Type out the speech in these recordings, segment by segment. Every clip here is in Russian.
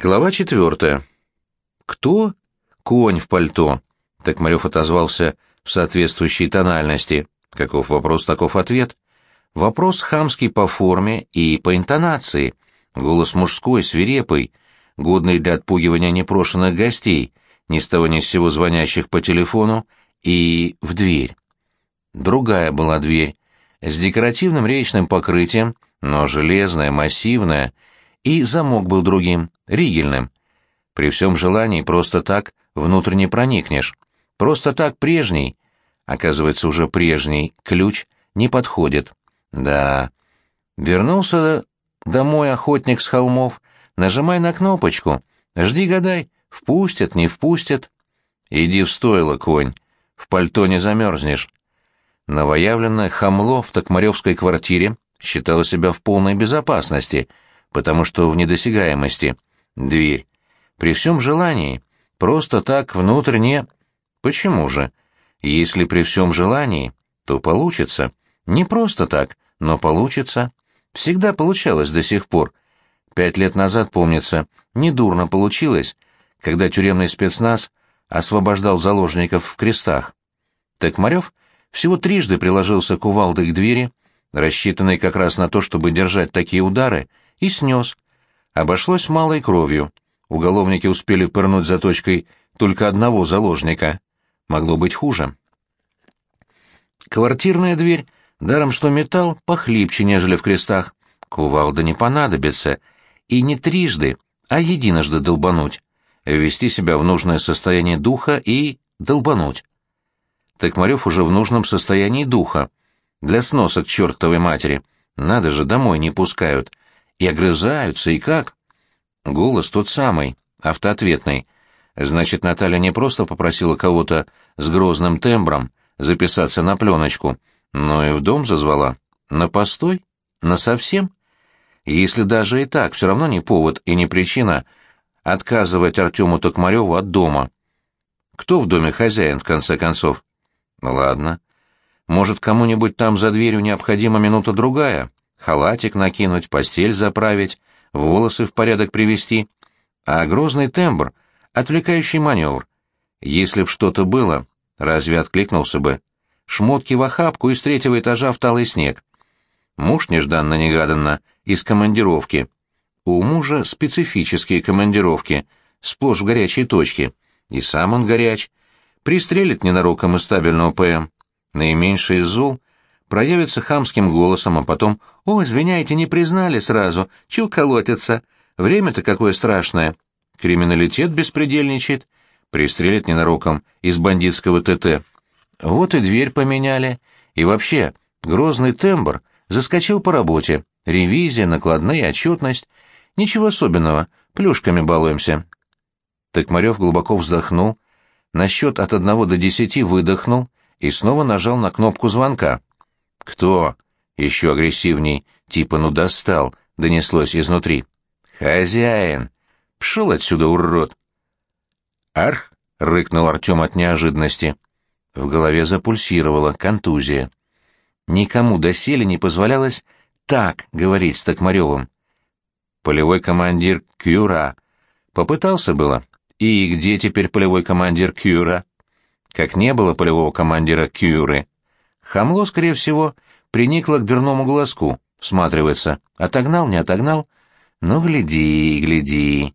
Глава четвертая. «Кто?» «Конь в пальто», — Токмарев отозвался в соответствующей тональности. Каков вопрос, таков ответ. Вопрос хамский по форме и по интонации. Голос мужской, свирепый, годный для отпугивания непрошенных гостей, ни с того ни с сего звонящих по телефону, и в дверь. Другая была дверь, с декоративным речным покрытием, но железная, массивная, и замок был другим, ригельным. При всем желании просто так внутрь не проникнешь. Просто так прежний, оказывается, уже прежний, ключ не подходит. Да. Вернулся домой охотник с холмов, нажимай на кнопочку, жди-гадай, впустят, не впустят. Иди в стойло, конь, в пальто не замерзнешь. Новоявленное хамло в Токмаревской квартире считало себя в полной безопасности — потому что в недосягаемости. Дверь. При всем желании. Просто так внутрь не... Почему же? Если при всем желании, то получится. Не просто так, но получится. Всегда получалось до сих пор. Пять лет назад, помнится, недурно получилось, когда тюремный спецназ освобождал заложников в крестах. Токмарев всего трижды приложился кувалдой к двери, рассчитанной как раз на то, чтобы держать такие удары, и снес. Обошлось малой кровью. Уголовники успели пырнуть заточкой только одного заложника. Могло быть хуже. Квартирная дверь, даром что металл, похлипче, нежели в крестах. Кувалда не понадобится. И не трижды, а единожды долбануть. Ввести себя в нужное состояние духа и долбануть. Токмарев уже в нужном состоянии духа. Для сноса к чертовой матери. Надо же, домой не пускают. И огрызаются, и как? Голос тот самый, автоответный. Значит, Наталья не просто попросила кого-то с грозным тембром записаться на пленочку, но и в дом зазвала. На постой? На совсем? Если даже и так, все равно не повод и не причина отказывать Артему Токмареву от дома. Кто в доме хозяин, в конце концов? Ладно. Может, кому-нибудь там за дверью необходима минута-другая? Халатик накинуть, постель заправить, волосы в порядок привести, а грозный тембр — отвлекающий маневр. Если б что-то было, разве откликнулся бы? Шмотки в охапку из третьего этажа в талый снег. Муж нежданно-негаданно из командировки. У мужа специфические командировки, сплошь в горячей точке. И сам он горяч. Пристрелит ненароком из стабильного ПМ. Наименьший из зол проявится хамским голосом, а потом «О, извиняйте, не признали сразу, чё колотится? Время-то какое страшное. Криминалитет беспредельничает, пристрелит ненароком из бандитского ТТ. Вот и дверь поменяли. И вообще, грозный тембр заскочил по работе. Ревизия, накладные, отчетность. Ничего особенного, плюшками балуемся». Токмарев глубоко вздохнул, на счет от одного до десяти выдохнул и снова нажал на кнопку звонка. «Кто?» — еще агрессивней, типа «ну достал», — донеслось изнутри. «Хозяин! Пшел отсюда, урод!» «Арх!» — рыкнул Артем от неожиданности. В голове запульсировала контузия. Никому доселе не позволялось так говорить с Токмаревым. Полевой командир Кюра. Попытался было. И где теперь полевой командир Кюра? Как не было полевого командира Кюры, Хамло, скорее всего, приникло к дверному глазку, всматривается. Отогнал, не отогнал? Ну, гляди, гляди.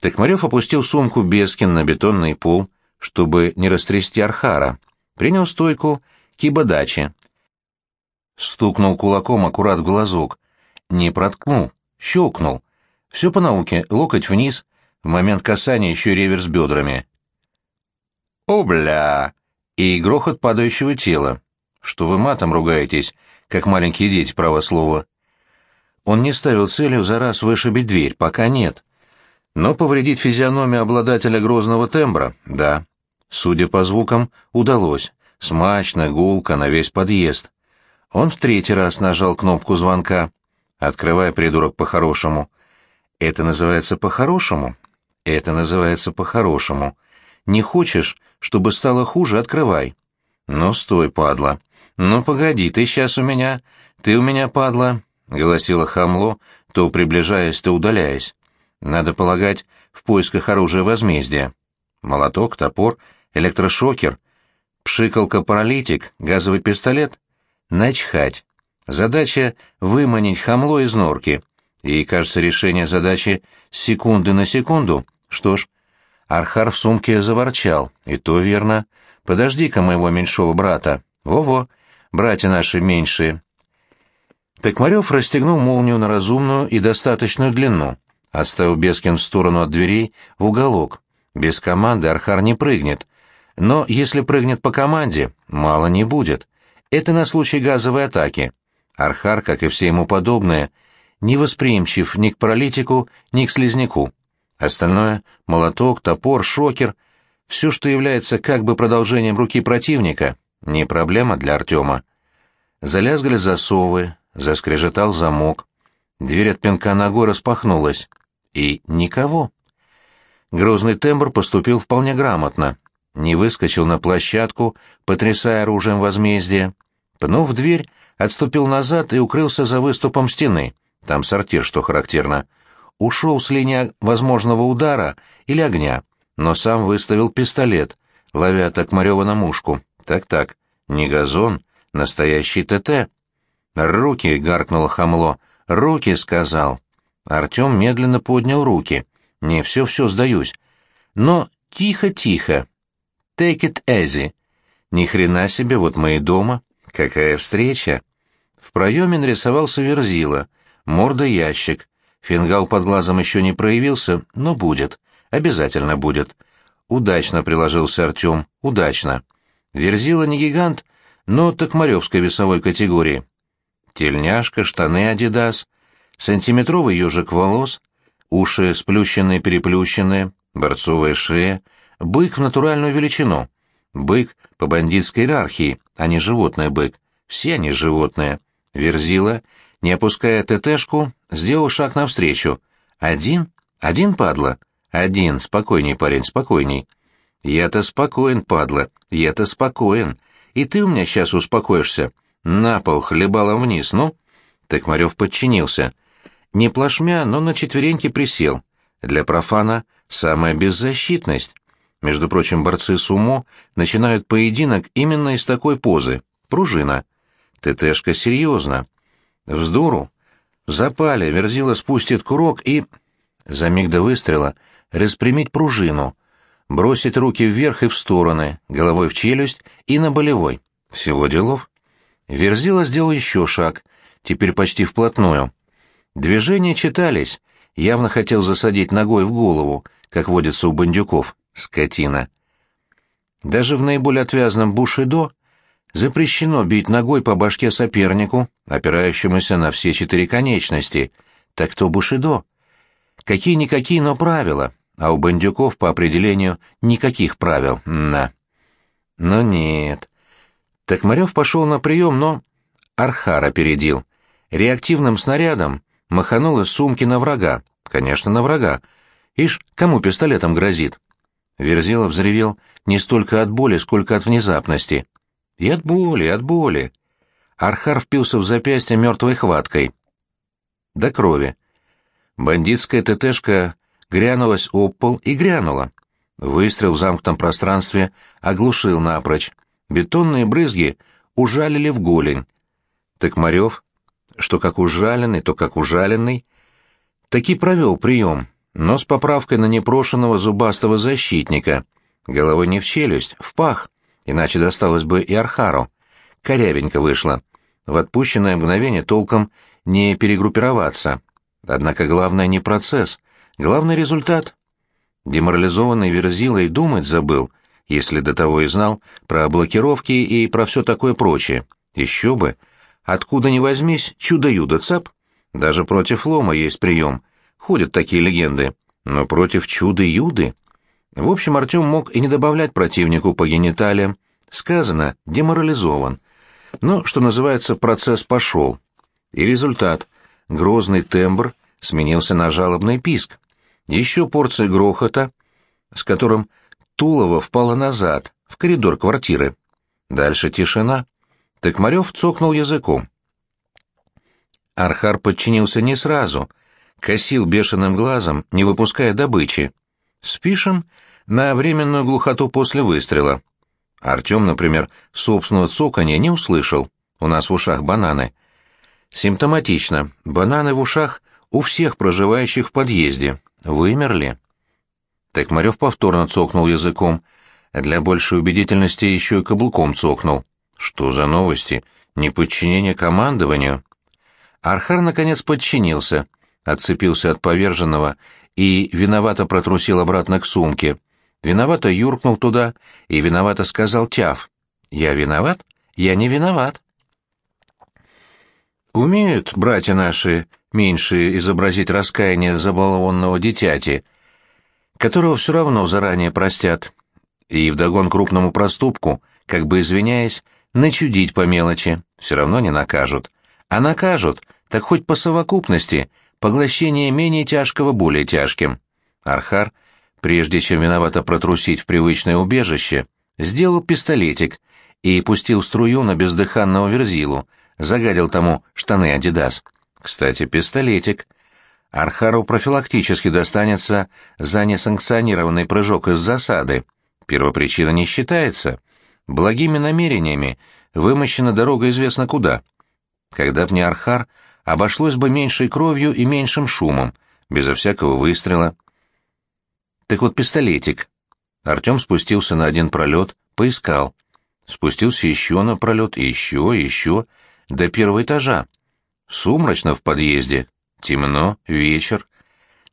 Токмарев опустил сумку Бескин на бетонный пол, чтобы не растрясти архара. Принял стойку кибодачи. Стукнул кулаком аккурат в глазок. Не проткнул, щелкнул. Все по науке, локоть вниз, в момент касания еще реверс бедрами. «О, бля!» И грохот падающего тела. Что вы матом ругаетесь, как маленькие дети, право слово. Он не ставил целью за раз вышибить дверь, пока нет. Но повредить физиономию обладателя грозного тембра — да. Судя по звукам, удалось. Смачно, гулко, на весь подъезд. Он в третий раз нажал кнопку звонка. «Открывай, придурок, по-хорошему». «Это называется по-хорошему?» «Это называется по-хорошему. Не хочешь, чтобы стало хуже, открывай. Ну, стой, падла. Ну, погоди, ты сейчас у меня... Ты у меня, падла, — голосила хамло, то приближаясь, то удаляясь. Надо полагать, в поисках оружия возмездия. Молоток, топор, электрошокер, пшикалка-паралитик, газовый пистолет. Начхать. Задача — выманить хамло из норки. И, кажется, решение задачи с секунды на секунду. Что ж, Архар в сумке заворчал. И то верно. Подожди-ка моего меньшого брата. Во-во, братья наши меньшие. Токмарев расстегнул молнию на разумную и достаточную длину, оставил Бескин в сторону от дверей, в уголок. Без команды Архар не прыгнет. Но если прыгнет по команде, мало не будет. Это на случай газовой атаки. Архар, как и все ему подобные, не восприимчив ни к паралитику, ни к слизняку. Остальное — молоток, топор, шокер — все, что является как бы продолжением руки противника, не проблема для Артема. Залязгали засовы, заскрежетал замок. Дверь от пинка ногой распахнулась. И никого. Грозный тембр поступил вполне грамотно. Не выскочил на площадку, потрясая оружием возмездия. Пнув дверь, отступил назад и укрылся за выступом стены. Там сортир, что характерно. Ушел с линии возможного удара или огня, но сам выставил пистолет, ловя Токмарева на мушку. Так-так, не газон, настоящий ТТ. «Руки!» — гаркнуло хамло. «Руки!» — сказал. Артем медленно поднял руки. «Не, все-все, сдаюсь. Но тихо-тихо. Take it easy. Ни хрена себе, вот мы и дома. Какая встреча!» В проеме нарисовался Верзила, морда ящик. Фингал под глазом еще не проявился, но будет. Обязательно будет. Удачно приложился Артем, удачно. Верзила не гигант, но токмаревской весовой категории. Тельняшка, штаны «Адидас», сантиметровый ежик волос, уши сплющенные-переплющенные, борцовая шея, бык в натуральную величину. Бык по бандитской иерархии, а не животное бык. Все они животные. Верзила, не опуская ТТшку, сделал шаг навстречу. Один? Один, падла? Один, спокойней, парень, спокойней. Я-то спокоен, падла, я-то спокоен. И ты у меня сейчас успокоишься. На пол, хлебалом вниз, ну? Токмарев подчинился. Не плашмя, но на четвереньки присел. Для профана самая беззащитность. Между прочим, борцы сумо начинают поединок именно из такой позы. Пружина. ТТшка серьезно. Вздору. В запале Верзила спустит курок и... За миг до выстрела распрямить пружину, бросить руки вверх и в стороны, головой в челюсть и на болевой. Всего делов. Верзила сделал еще шаг, теперь почти вплотную. Движения читались, явно хотел засадить ногой в голову, как водится у бандюков, скотина. Даже в наиболее отвязном бушидо запрещено бить ногой по башке сопернику, опирающемуся на все четыре конечности. Так то бушидо. Какие-никакие, но правила, а у бандюков по определению никаких правил, на. Но нет, Токмарев пошел на прием, но... Архар опередил. Реактивным снарядом маханул из сумки на врага. Конечно, на врага. Ишь, кому пистолетом грозит? Верзилов взревел не столько от боли, сколько от внезапности. И от боли, от боли. Архар впился в запястье мертвой хваткой. До крови. Бандитская ТТшка грянулась об пол и грянула. Выстрел в замкнутом пространстве оглушил напрочь. Бетонные брызги ужалили в голень. Токмарев, что как ужаленный, то как ужаленный, таки провел прием, но с поправкой на непрошенного зубастого защитника. Головой не в челюсть, в пах, иначе досталось бы и Архару. Корявенько вышло. В отпущенное мгновение толком не перегруппироваться. Однако главное не процесс, главный результат. Деморализованный Верзила и думать забыл — если до того и знал про блокировки и про все такое прочее. Еще бы. Откуда ни возьмись, чудо-юдо цап. Даже против лома есть прием. Ходят такие легенды. Но против чудо-юды... В общем, Артем мог и не добавлять противнику по гениталиям. Сказано, деморализован. Но, что называется, процесс пошел. И результат. Грозный тембр сменился на жалобный писк. Еще порция грохота, с которым Тулова впала назад, в коридор квартиры. Дальше тишина. Токмарев цокнул языком. Архар подчинился не сразу. косил бешеным глазом, не выпуская добычи. Спишем на временную глухоту после выстрела. Артем, например, собственного цоканья не услышал. У нас в ушах бананы. Симптоматично. Бананы в ушах у всех проживающих в подъезде. Вымерли. Токмарев повторно цокнул языком. Для большей убедительности еще и каблуком цокнул. Что за новости? Неподчинение командованию? Архар, наконец, подчинился, отцепился от поверженного и виновато протрусил обратно к сумке. Виновато юркнул туда и виновато сказал Тяв. «Я виноват? Я не виноват». Умеют братья наши меньшие изобразить раскаяние забалованного дитяти, которого все равно заранее простят, и вдогон крупному проступку, как бы извиняясь, начудить по мелочи, все равно не накажут. А накажут, так хоть по совокупности, поглощение менее тяжкого более тяжким. Архар, прежде чем виновато протрусить в привычное убежище, сделал пистолетик и пустил струю на бездыханного верзилу, загадил тому штаны «Адидас». Кстати, пистолетик. Архару профилактически достанется за несанкционированный прыжок из засады. Первопричина не считается. Благими намерениями вымощена дорога известно куда. Когда б не Архар, обошлось бы меньшей кровью и меньшим шумом, безо всякого выстрела. Так вот пистолетик. Артем спустился на один пролет, поискал. Спустился еще на пролет, еще, еще, до первого этажа. Сумрачно в подъезде, темно, вечер.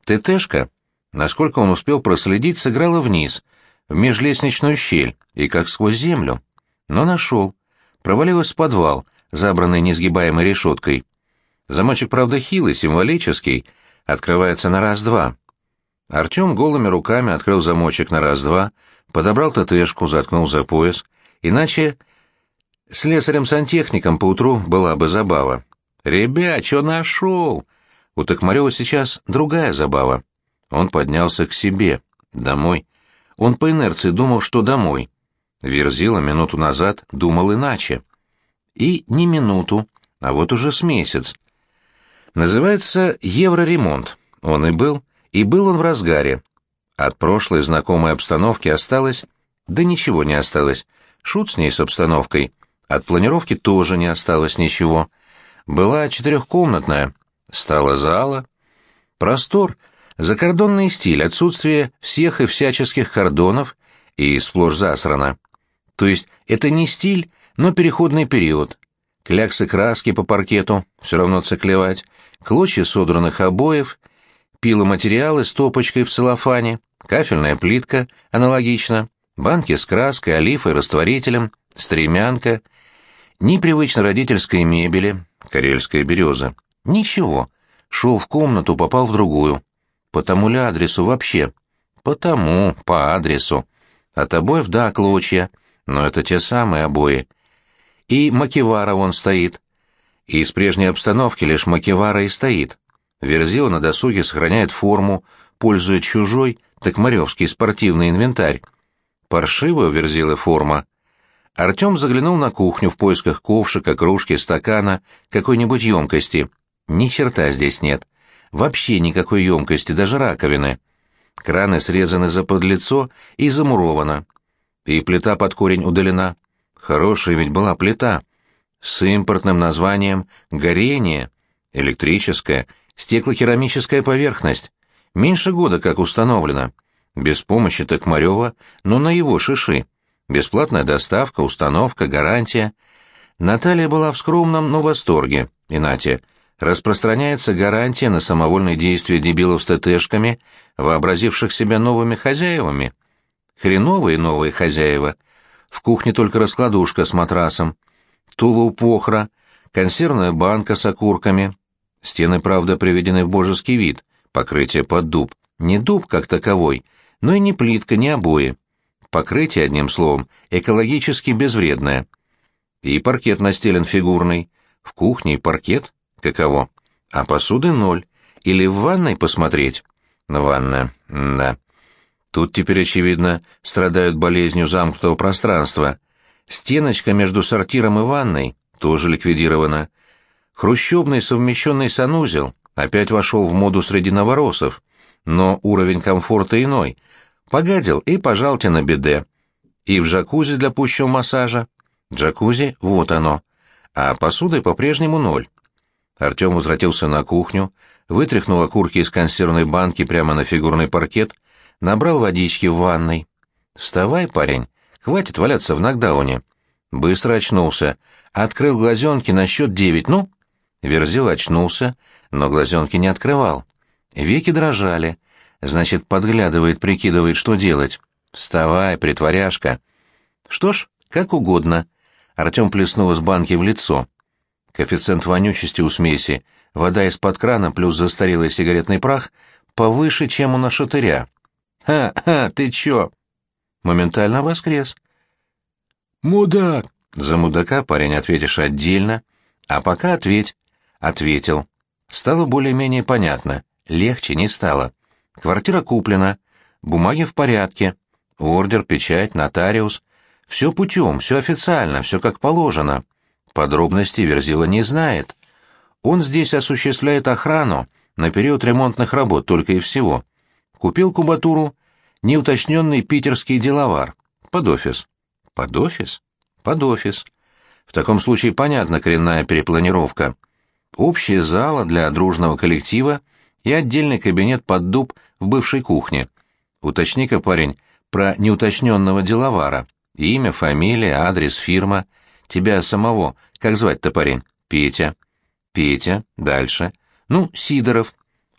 ТТшка, насколько он успел проследить, сыграла вниз, в межлестничную щель и как сквозь землю. Но нашел. Провалилась в подвал, забранный несгибаемой решеткой. Замочек, правда, хилый, символический, открывается на раз-два. Артем голыми руками открыл замочек на раз-два, подобрал ТТшку, заткнул за пояс, иначе Слесарем-сантехником поутру была бы забава. «Ребят, что нашел?» У Токмарева сейчас другая забава. Он поднялся к себе, домой. Он по инерции думал, что домой. Верзила минуту назад думал иначе. И не минуту, а вот уже с месяц. Называется «Евроремонт». Он и был, и был он в разгаре. От прошлой знакомой обстановки осталось... Да ничего не осталось. Шут с ней с обстановкой. От планировки тоже не осталось ничего. Была четырехкомнатная, стала зала. Простор, закордонный стиль, отсутствие всех и всяческих кордонов и сплошь засрано. То есть это не стиль, но переходный период. Кляксы краски по паркету, все равно циклевать, клочья содранных обоев, пиломатериалы с топочкой в целлофане, кафельная плитка, аналогично, банки с краской, олифой, растворителем, стремянка — ни привычно родительской мебели, карельская береза. Ничего. Шел в комнату, попал в другую. По тому ли адресу вообще? По тому, по адресу. От обоев, да, клочья, но это те самые обои. И Макевара вон стоит. И из прежней обстановки лишь Макевара и стоит. Верзила на досуге сохраняет форму, пользует чужой, так моревский спортивный инвентарь. Паршивая у Верзилы форма — Артем заглянул на кухню в поисках ковшика, кружки, стакана, какой-нибудь емкости. Ни черта здесь нет. Вообще никакой емкости, даже раковины. Краны срезаны за подлицо и замуровано. И плита под корень удалена. Хорошая ведь была плита. С импортным названием «горение». Электрическая, стеклокерамическая поверхность. Меньше года как установлена. Без помощи Токмарева, но на его шиши. Бесплатная доставка, установка, гарантия. Наталья была в скромном, но восторге. И Натя, распространяется гарантия на самовольные действия дебилов с ТТшками, вообразивших себя новыми хозяевами. Хреновые новые хозяева. В кухне только раскладушка с матрасом, тулупохра, консервная банка с окурками. Стены, правда, приведены в божеский вид, покрытие под дуб. Не дуб как таковой, но и не плитка, не обои. Покрытие, одним словом, экологически безвредное. И паркет настелен фигурный. В кухне паркет? Каково? А посуды ноль. Или в ванной посмотреть? Ванна, да. Тут теперь, очевидно, страдают болезнью замкнутого пространства. Стеночка между сортиром и ванной тоже ликвидирована. Хрущебный совмещенный санузел Опять вошел в моду среди новоросов, но уровень комфорта иной. Погадил и пожалуйте на беде. И в джакузи для пущего массажа. Джакузи — вот оно. А посуды по-прежнему ноль. Артем возвратился на кухню, вытряхнул окурки из консервной банки прямо на фигурный паркет, набрал водички в ванной. «Вставай, парень, хватит валяться в нокдауне». Быстро очнулся, открыл глазенки на счет девять, ну? Верзил очнулся, но глазенки не открывал. Веки дрожали, значит, подглядывает, прикидывает, что делать. «Вставай, притворяшка». «Что ж, как угодно». Артем плеснул из банки в лицо. Коэффициент вонючести у смеси, вода из-под крана плюс застарелый сигаретный прах повыше, чем у нашатыря. «Ха-ха, ты чё?» Моментально воскрес. «Мудак!» За мудака парень ответишь отдельно, а пока ответь. Ответил. Стало более-менее понятно, легче не стало. Квартира куплена, бумаги в порядке, ордер, печать, нотариус. Все путем, все официально, все как положено. Подробностей Верзила не знает. Он здесь осуществляет охрану на период ремонтных работ только и всего. Купил кубатуру неуточненный питерский деловар. Под офис. Под офис? Под офис. В таком случае понятна коренная перепланировка. Общая зала для дружного коллектива и отдельный кабинет под дуб в бывшей кухне. Уточни-ка, парень, про неуточненного деловара. Имя, фамилия, адрес, фирма. Тебя самого, как звать-то, парень? Петя. Петя. Дальше. Ну, Сидоров.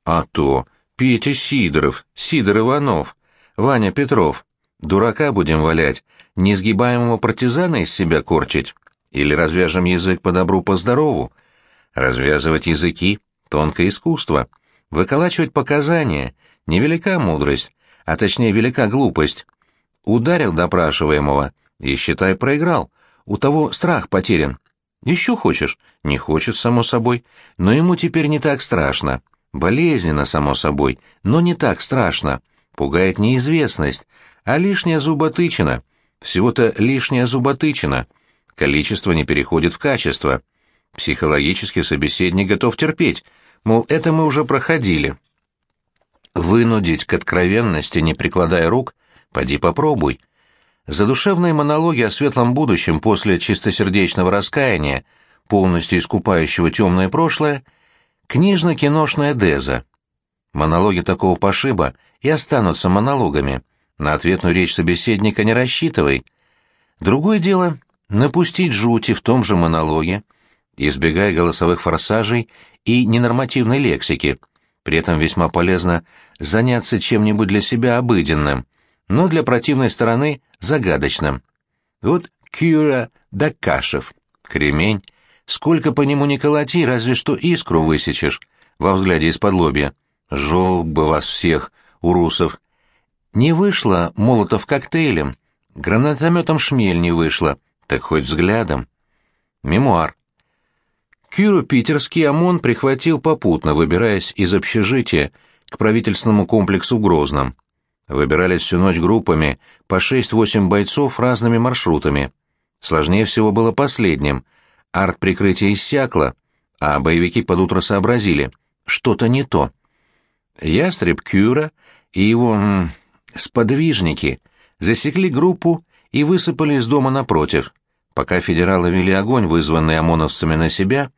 А то. Петя Сидоров. Сидор Иванов. Ваня Петров. Дурака будем валять. Несгибаемого партизана из себя корчить. Или развяжем язык по добру, по здорову. Развязывать языки — тонкое искусство. Выколачивать показания — невелика мудрость, а точнее велика глупость. Ударил допрашиваемого и, считай, проиграл. У того страх потерян. Еще хочешь? Не хочет, само собой. Но ему теперь не так страшно. Болезненно, само собой, но не так страшно. Пугает неизвестность, а лишняя зуботычина. Всего-то лишняя зуботычина. Количество не переходит в качество. Психологически собеседник готов терпеть, мол, это мы уже проходили. Вынудить к откровенности, не прикладая рук, поди попробуй. Задушевные монологи о светлом будущем после чистосердечного раскаяния, полностью искупающего темное прошлое, книжно-киношная деза. Монологи такого пошиба и останутся монологами. На ответную речь собеседника не рассчитывай. Другое дело — напустить жути в том же монологе, избегая голосовых форсажей и ненормативной лексики. При этом весьма полезно заняться чем-нибудь для себя обыденным, но для противной стороны загадочным. Вот Кюра Дакашев, кремень. Сколько по нему не колоти, разве что искру высечешь во взгляде из-под лобья. Жёг бы вас всех, урусов. Не вышло молотов коктейлем, гранатометом шмель не вышло, так хоть взглядом. Мемуар. Кюру питерский ОМОН прихватил попутно, выбираясь из общежития к правительственному комплексу в Грозном. Выбирались всю ночь группами по 6-8 бойцов разными маршрутами. Сложнее всего было последним. Арт-прикрытие иссякло, а боевики под утро сообразили — что-то не то. Ястреб Кюра и его м, сподвижники засекли группу и высыпали из дома напротив. Пока федералы вели огонь, вызванный ОМОНовцами на себя,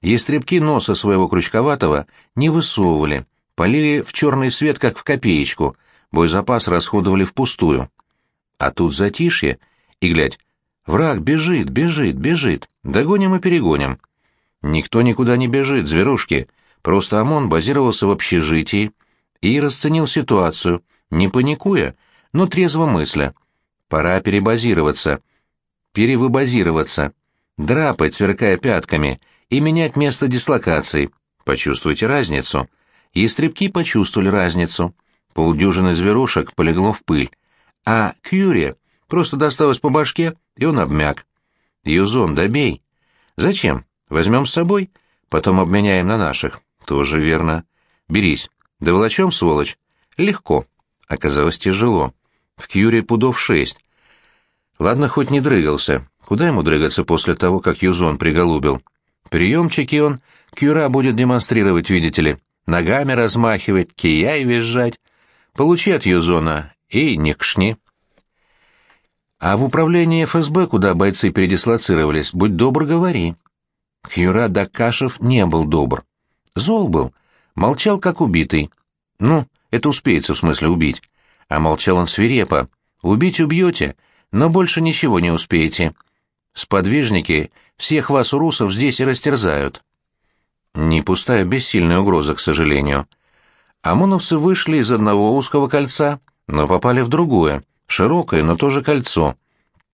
ястребки носа своего крючковатого не высовывали, полили в черный свет, как в копеечку, боезапас расходовали впустую. А тут затишье, и, глядь, враг бежит, бежит, бежит, догоним и перегоним. Никто никуда не бежит, зверушки, просто ОМОН базировался в общежитии и расценил ситуацию, не паникуя, но трезво мысля. Пора перебазироваться, перевыбазироваться, драпать, сверкая пятками, и менять место дислокации. Почувствуйте разницу. Истребки почувствовали разницу. Полдюжины зверушек полегло в пыль. А Кьюри просто досталось по башке, и он обмяк. Юзон, добей. Зачем? Возьмем с собой, потом обменяем на наших. Тоже верно. Берись. Да волочем, сволочь. Легко. Оказалось тяжело. В Кьюре пудов шесть. Ладно, хоть не дрыгался. Куда ему дрыгаться после того, как Юзон приголубил? Приемчики он Кюра будет демонстрировать, видите ли, ногами размахивать, кияй визжать. Получи от Юзона и не кшни. А в управлении ФСБ, куда бойцы передислоцировались, будь добр, говори. Кюра Дакашев не был добр. Зол был, молчал как убитый. Ну, это успеется в смысле убить. А молчал он свирепо. Убить убьете, но больше ничего не успеете. Сподвижники всех вас, русов, здесь и растерзают. Не пустая бессильная угроза, к сожалению. ОМОНовцы вышли из одного узкого кольца, но попали в другое, широкое, но тоже кольцо.